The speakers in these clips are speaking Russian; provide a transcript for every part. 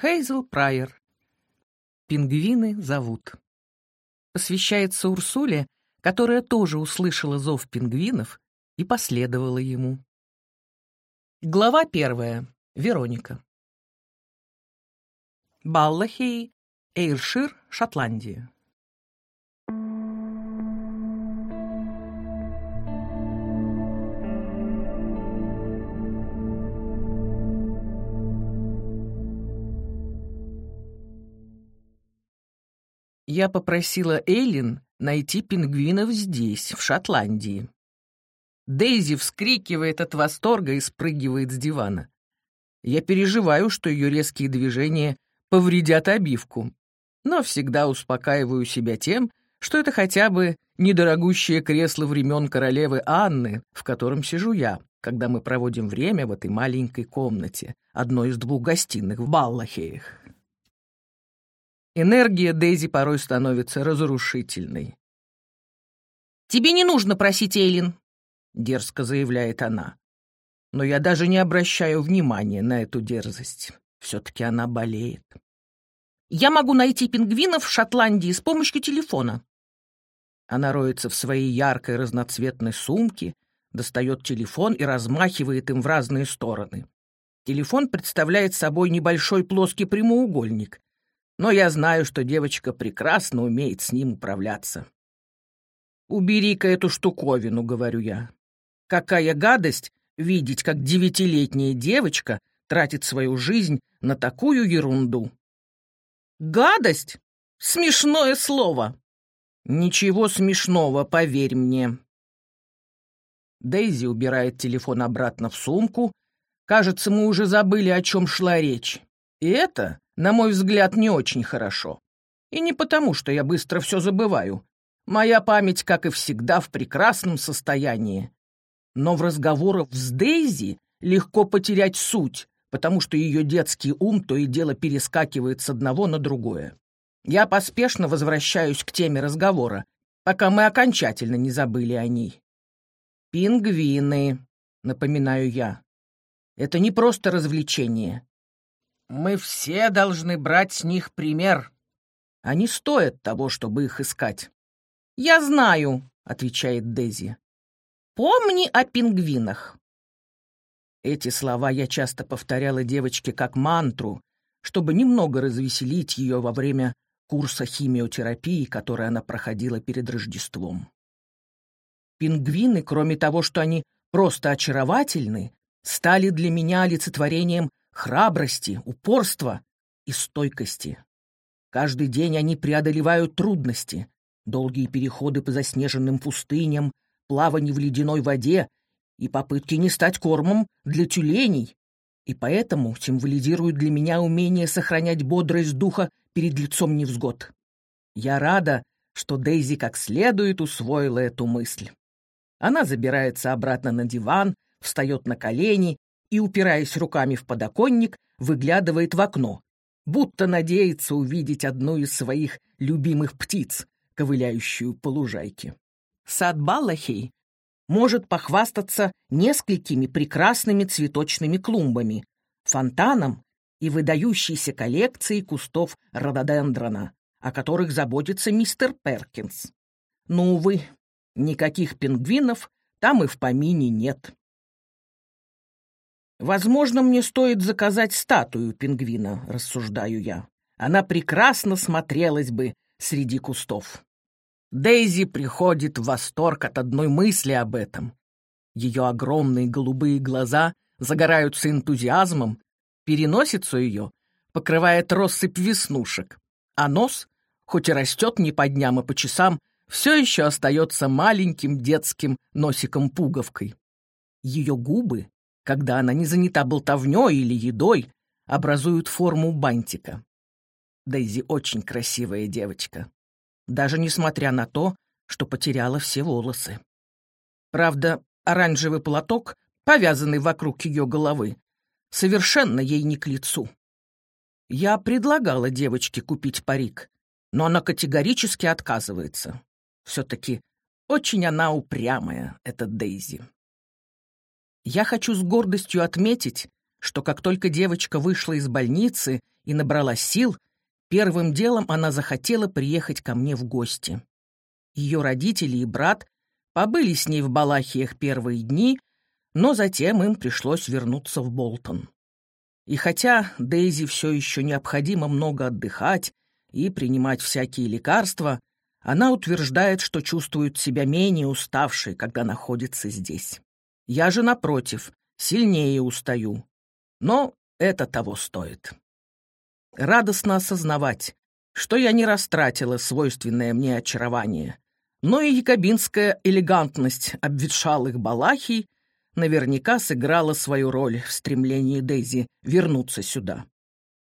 Хейзел Прайер. Пингвины зовут. Посвящается Урсуле, которая тоже услышала зов пингвинов и последовала ему. Глава первая. Вероника. Баллахей, Эйршир, Шотландия. Я попросила Эйлин найти пингвинов здесь, в Шотландии. Дейзи вскрикивает от восторга и спрыгивает с дивана. Я переживаю, что ее резкие движения повредят обивку, но всегда успокаиваю себя тем, что это хотя бы недорогущее кресло времен королевы Анны, в котором сижу я, когда мы проводим время в этой маленькой комнате, одной из двух гостиных в Баллахеях. Энергия Дейзи порой становится разрушительной. «Тебе не нужно просить Эйлин», — дерзко заявляет она. Но я даже не обращаю внимания на эту дерзость. Все-таки она болеет. «Я могу найти пингвинов в Шотландии с помощью телефона». Она роется в своей яркой разноцветной сумке, достает телефон и размахивает им в разные стороны. Телефон представляет собой небольшой плоский прямоугольник, но я знаю, что девочка прекрасно умеет с ним управляться. «Убери-ка эту штуковину», — говорю я. «Какая гадость видеть, как девятилетняя девочка тратит свою жизнь на такую ерунду». «Гадость? Смешное слово!» «Ничего смешного, поверь мне». Дейзи убирает телефон обратно в сумку. Кажется, мы уже забыли, о чем шла речь. И это на мой взгляд, не очень хорошо. И не потому, что я быстро все забываю. Моя память, как и всегда, в прекрасном состоянии. Но в разговорах с Дейзи легко потерять суть, потому что ее детский ум то и дело перескакивает с одного на другое. Я поспешно возвращаюсь к теме разговора, пока мы окончательно не забыли о ней. «Пингвины», — напоминаю я. «Это не просто развлечение. Мы все должны брать с них пример. Они стоят того, чтобы их искать. «Я знаю», — отвечает Дези. «Помни о пингвинах». Эти слова я часто повторяла девочке как мантру, чтобы немного развеселить ее во время курса химиотерапии, который она проходила перед Рождеством. Пингвины, кроме того, что они просто очаровательны, стали для меня олицетворением храбрости, упорства и стойкости. Каждый день они преодолевают трудности, долгие переходы по заснеженным пустыням, плавание в ледяной воде и попытки не стать кормом для тюленей, и поэтому символизируют для меня умение сохранять бодрость духа перед лицом невзгод. Я рада, что Дейзи как следует усвоила эту мысль. Она забирается обратно на диван, встает на колени и, упираясь руками в подоконник, выглядывает в окно, будто надеется увидеть одну из своих любимых птиц, ковыляющую по лужайке. Сад Баллахей может похвастаться несколькими прекрасными цветочными клумбами, фонтаном и выдающейся коллекцией кустов рододендрона, о которых заботится мистер Перкинс. Но, увы, никаких пингвинов там и в помине нет. Возможно, мне стоит заказать статую пингвина, рассуждаю я. Она прекрасно смотрелась бы среди кустов. Дейзи приходит в восторг от одной мысли об этом. Ее огромные голубые глаза загораются энтузиазмом, переносицу ее покрывает россыпь веснушек, а нос, хоть и растет не по дням, а по часам, все еще остается маленьким детским носиком-пуговкой. Ее губы когда она не занята болтовнёй или едой, образуют форму бантика. Дейзи очень красивая девочка, даже несмотря на то, что потеряла все волосы. Правда, оранжевый платок, повязанный вокруг ее головы, совершенно ей не к лицу. Я предлагала девочке купить парик, но она категорически отказывается. Все-таки очень она упрямая, эта Дейзи. Я хочу с гордостью отметить, что как только девочка вышла из больницы и набралась сил, первым делом она захотела приехать ко мне в гости. Ее родители и брат побыли с ней в Балахиях первые дни, но затем им пришлось вернуться в Болтон. И хотя Дейзи все еще необходимо много отдыхать и принимать всякие лекарства, она утверждает, что чувствует себя менее уставшей, когда находится здесь. Я же, напротив, сильнее устаю. Но это того стоит. Радостно осознавать, что я не растратила свойственное мне очарование, но и якобинская элегантность обветшалых балахий наверняка сыграла свою роль в стремлении Дейзи вернуться сюда.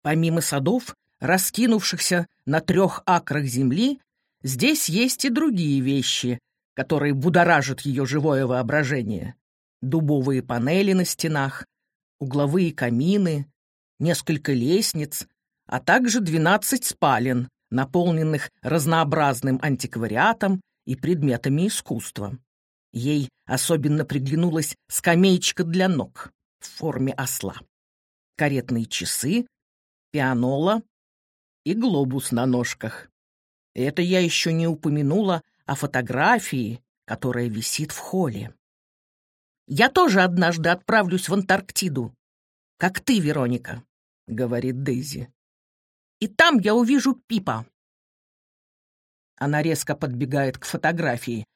Помимо садов, раскинувшихся на трех акрах земли, здесь есть и другие вещи, которые будоражат ее живое воображение. Дубовые панели на стенах, угловые камины, несколько лестниц, а также двенадцать спален, наполненных разнообразным антиквариатом и предметами искусства. Ей особенно приглянулась скамеечка для ног в форме осла, каретные часы, пианола и глобус на ножках. Это я еще не упомянула о фотографии, которая висит в холле. «Я тоже однажды отправлюсь в Антарктиду, как ты, Вероника», — говорит Дейзи. «И там я увижу Пипа». Она резко подбегает к фотографии,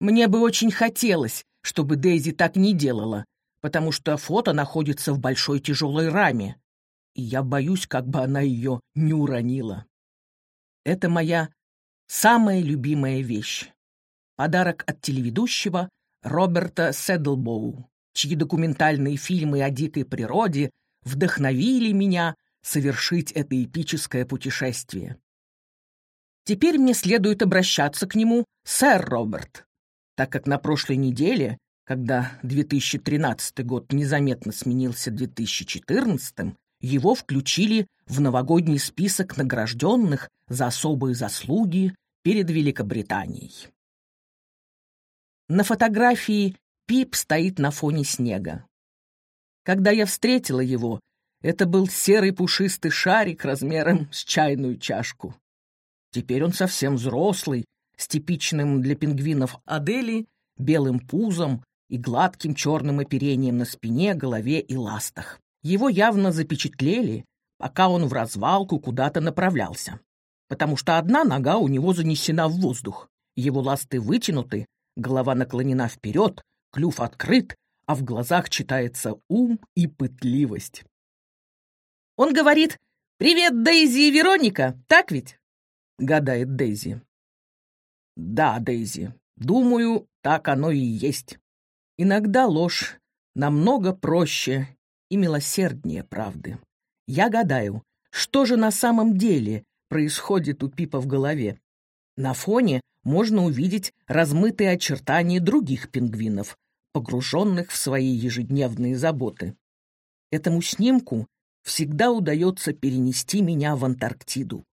мне бы очень хотелось, чтобы Дейзи так не делала, потому что фото находится в большой тяжелой раме, и я боюсь, как бы она ее не уронила. Это моя самая любимая вещь. Подарок от телеведущего Роберта Седлбоу, чьи документальные фильмы о дикой природе вдохновили меня совершить это эпическое путешествие. Теперь мне следует обращаться к нему, сэр Роберт, так как на прошлой неделе, когда 2013 год незаметно сменился 2014, его включили в новогодний список награжденных за особые заслуги перед Великобританией. На фотографии Пип стоит на фоне снега. Когда я встретила его, это был серый пушистый шарик размером с чайную чашку. Теперь он совсем взрослый с типичным для пингвинов Адели белым пузом и гладким черным оперением на спине, голове и ластах. Его явно запечатлели, пока он в развалку куда-то направлялся, потому что одна нога у него занесена в воздух, его ласты вытянуты, голова наклонена вперед, клюв открыт, а в глазах читается ум и пытливость. Он говорит «Привет, Дейзи и Вероника, так ведь?» — гадает Дейзи. Да, Дейзи, думаю, так оно и есть. Иногда ложь намного проще и милосерднее правды. Я гадаю, что же на самом деле происходит у Пипа в голове. На фоне можно увидеть размытые очертания других пингвинов, погруженных в свои ежедневные заботы. Этому снимку всегда удается перенести меня в Антарктиду.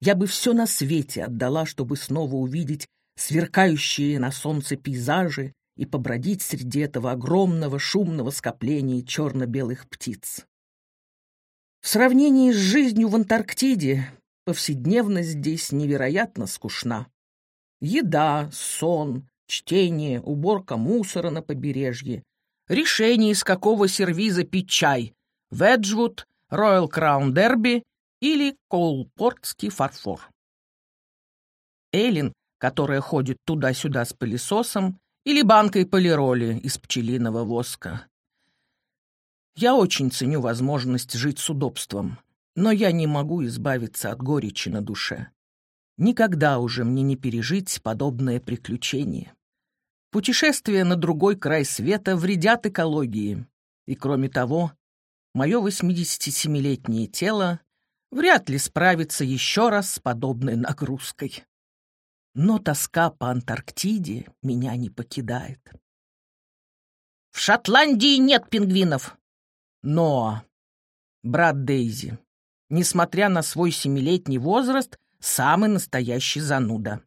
Я бы все на свете отдала, чтобы снова увидеть сверкающие на солнце пейзажи и побродить среди этого огромного шумного скопления черно-белых птиц. В сравнении с жизнью в Антарктиде повседневность здесь невероятно скучна. Еда, сон, чтение, уборка мусора на побережье, решение, из какого сервиза пить чай, Веджвуд, Роyal Краун Дерби или колпортский фарфор. Эллин, которая ходит туда-сюда с пылесосом, или банкой полироли из пчелиного воска. Я очень ценю возможность жить с удобством, но я не могу избавиться от горечи на душе. Никогда уже мне не пережить подобное приключение. Путешествия на другой край света вредят экологии, и, кроме того, мое 87-летнее тело вряд ли справится еще раз с подобной нагрузкой. Но тоска по Антарктиде меня не покидает. В Шотландии нет пингвинов. Но, брат Дейзи, несмотря на свой семилетний возраст, самый настоящий зануда.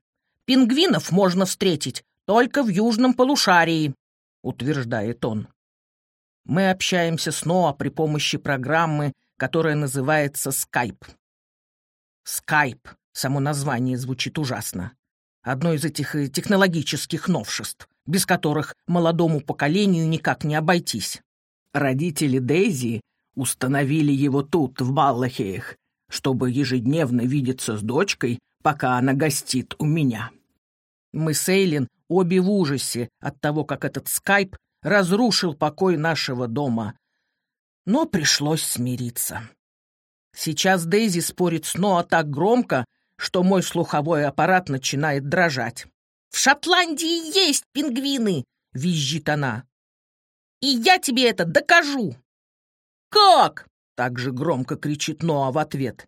Пингвинов можно встретить только в южном полушарии, утверждает он. Мы общаемся с Ноа при помощи программы, которая называется Skype. Skype, само название звучит ужасно. Одно из этих э, технологических новшеств, без которых молодому поколению никак не обойтись. Родители Дейзи установили его тут, в Баллахеях, чтобы ежедневно видеться с дочкой, пока она гостит у меня. Мы с Эйлин обе в ужасе от того, как этот скайп разрушил покой нашего дома. Но пришлось смириться. Сейчас Дейзи спорит с Ноа так громко, что мой слуховой аппарат начинает дрожать. «В Шотландии есть пингвины!» — визжит она. «И я тебе это докажу!» «Как?» — так же громко кричит Ноа в ответ.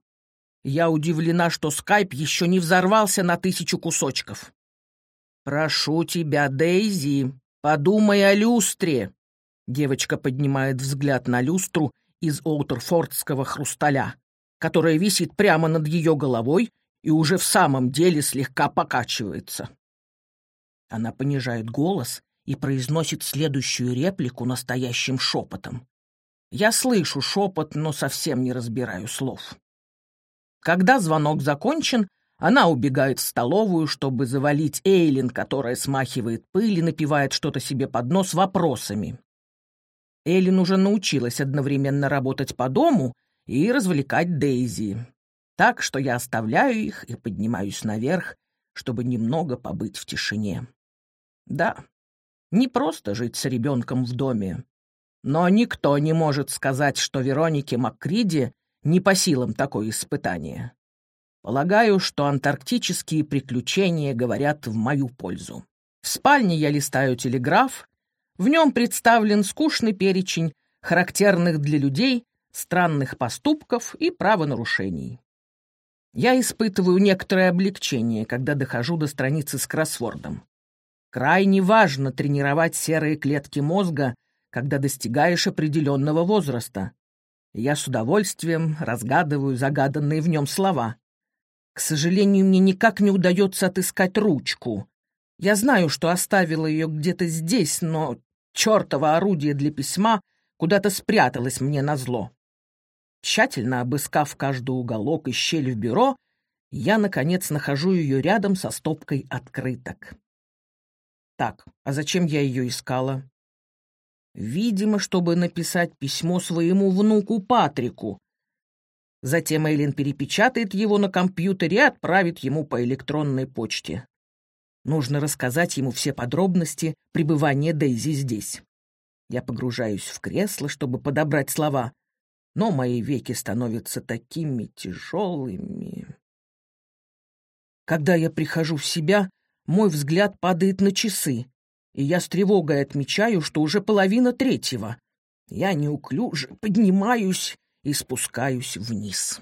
Я удивлена, что скайп еще не взорвался на тысячу кусочков. «Прошу тебя, Дейзи, подумай о люстре!» Девочка поднимает взгляд на люстру из Оутерфордского хрусталя, которая висит прямо над ее головой и уже в самом деле слегка покачивается. Она понижает голос и произносит следующую реплику настоящим шепотом. Я слышу шепот, но совсем не разбираю слов. Когда звонок закончен, она убегает в столовую, чтобы завалить Эйлин, которая смахивает пыль и напивает что-то себе под нос вопросами. Эйлин уже научилась одновременно работать по дому и развлекать Дейзи. Так что я оставляю их и поднимаюсь наверх, чтобы немного побыть в тишине. Да, не просто жить с ребенком в доме. Но никто не может сказать, что Веронике Маккриди не по силам такое испытание. Полагаю, что антарктические приключения говорят в мою пользу. В спальне я листаю телеграф. В нем представлен скучный перечень характерных для людей странных поступков и правонарушений. Я испытываю некоторое облегчение, когда дохожу до страницы с кроссвордом. Крайне важно тренировать серые клетки мозга, когда достигаешь определенного возраста. Я с удовольствием разгадываю загаданные в нем слова. К сожалению, мне никак не удается отыскать ручку. Я знаю, что оставила ее где-то здесь, но чертово орудие для письма куда-то спряталось мне на зло. Тщательно обыскав каждый уголок и щель в бюро, я, наконец, нахожу ее рядом со стопкой открыток. Так, а зачем я ее искала? Видимо, чтобы написать письмо своему внуку Патрику. Затем Эйлин перепечатает его на компьютере и отправит ему по электронной почте. Нужно рассказать ему все подробности пребывания Дейзи здесь. Я погружаюсь в кресло, чтобы подобрать слова, но мои веки становятся такими тяжелыми. Когда я прихожу в себя, мой взгляд падает на часы, и я с тревогой отмечаю, что уже половина третьего. Я неуклюже поднимаюсь и спускаюсь вниз.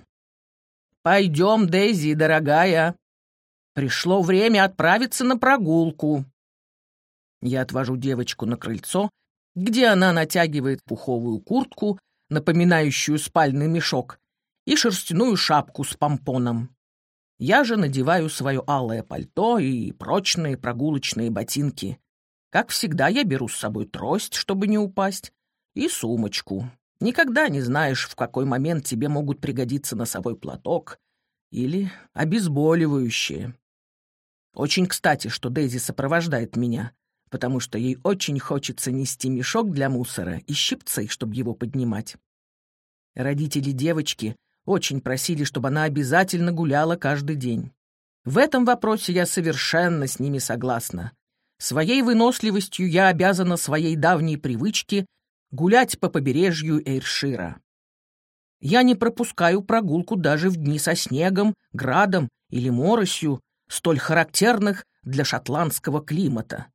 «Пойдем, Дейзи, дорогая. Пришло время отправиться на прогулку». Я отвожу девочку на крыльцо, где она натягивает пуховую куртку, напоминающую спальный мешок, и шерстяную шапку с помпоном. Я же надеваю свое алое пальто и прочные прогулочные ботинки. Как всегда, я беру с собой трость, чтобы не упасть, и сумочку. Никогда не знаешь, в какой момент тебе могут пригодиться носовой платок или обезболивающее. Очень кстати, что Дейзи сопровождает меня, потому что ей очень хочется нести мешок для мусора и щипцы, чтобы его поднимать. Родители девочки очень просили, чтобы она обязательно гуляла каждый день. В этом вопросе я совершенно с ними согласна. Своей выносливостью я обязана своей давней привычке гулять по побережью Эйршира. Я не пропускаю прогулку даже в дни со снегом, градом или моросью, столь характерных для шотландского климата.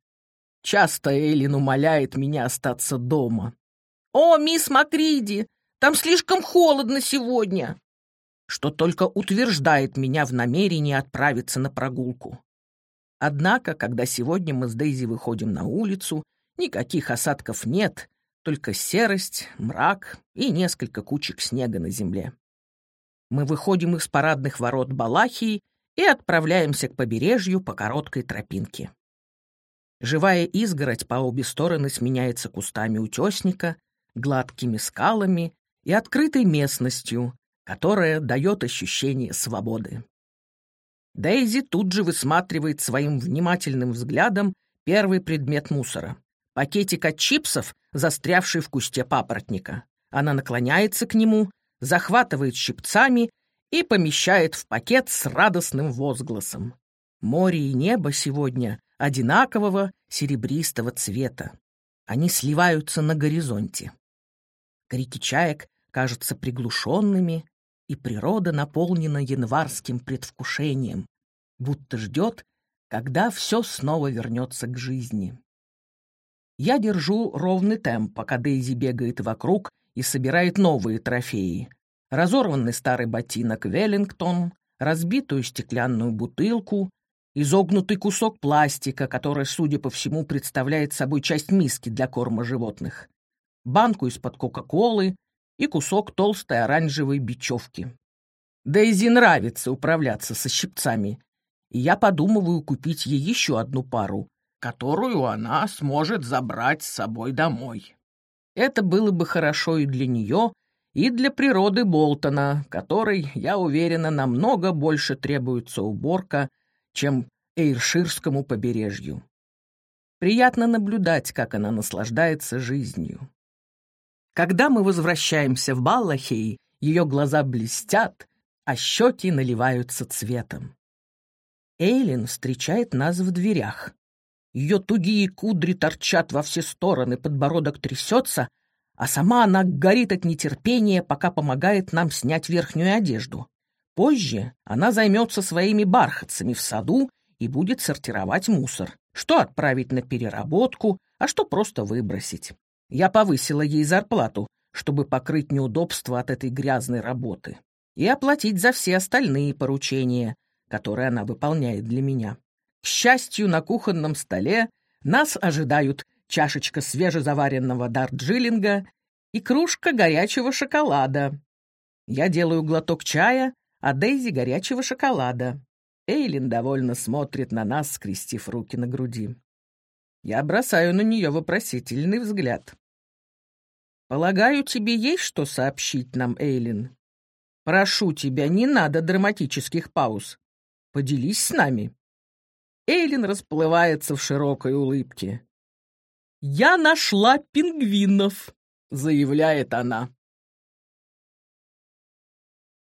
Часто Эйлин умоляет меня остаться дома. «О, мисс Макриди, там слишком холодно сегодня!» что только утверждает меня в намерении отправиться на прогулку. Однако, когда сегодня мы с Дейзи выходим на улицу, никаких осадков нет, только серость, мрак и несколько кучек снега на земле. Мы выходим из парадных ворот Балахии и отправляемся к побережью по короткой тропинке. Живая изгородь по обе стороны сменяется кустами утесника, гладкими скалами и открытой местностью, которая дает ощущение свободы. Дейзи тут же высматривает своим внимательным взглядом первый предмет мусора — пакетик от чипсов, застрявший в кусте папоротника. Она наклоняется к нему, захватывает щипцами и помещает в пакет с радостным возгласом. Море и небо сегодня одинакового серебристого цвета. Они сливаются на горизонте. Крики чаек кажутся приглушенными, и природа наполнена январским предвкушением, будто ждет, когда все снова вернется к жизни. Я держу ровный темп, пока Дейзи бегает вокруг и собирает новые трофеи. Разорванный старый ботинок Веллингтон, разбитую стеклянную бутылку, изогнутый кусок пластика, который, судя по всему, представляет собой часть миски для корма животных, банку из-под Кока-Колы и кусок толстой оранжевой бечевки. Дейзи нравится управляться со щипцами, и я подумываю купить ей еще одну пару, которую она сможет забрать с собой домой. Это было бы хорошо и для нее, и для природы Болтона, которой, я уверена, намного больше требуется уборка, чем Эйрширскому побережью. Приятно наблюдать, как она наслаждается жизнью. Когда мы возвращаемся в Баллахей, ее глаза блестят, а щеки наливаются цветом. Эйлин встречает нас в дверях. Ее тугие кудри торчат во все стороны, подбородок трясется, а сама она горит от нетерпения, пока помогает нам снять верхнюю одежду. Позже она займется своими бархатцами в саду и будет сортировать мусор, что отправить на переработку, а что просто выбросить. Я повысила ей зарплату, чтобы покрыть неудобства от этой грязной работы и оплатить за все остальные поручения, которые она выполняет для меня. К счастью, на кухонном столе нас ожидают чашечка свежезаваренного дарджилинга и кружка горячего шоколада. Я делаю глоток чая, а Дейзи — горячего шоколада. Эйлин довольно смотрит на нас, скрестив руки на груди. Я бросаю на нее вопросительный взгляд. «Полагаю, тебе есть что сообщить нам, Эйлин? Прошу тебя, не надо драматических пауз. Поделись с нами». Эйлин расплывается в широкой улыбке. «Я нашла пингвинов», — заявляет она.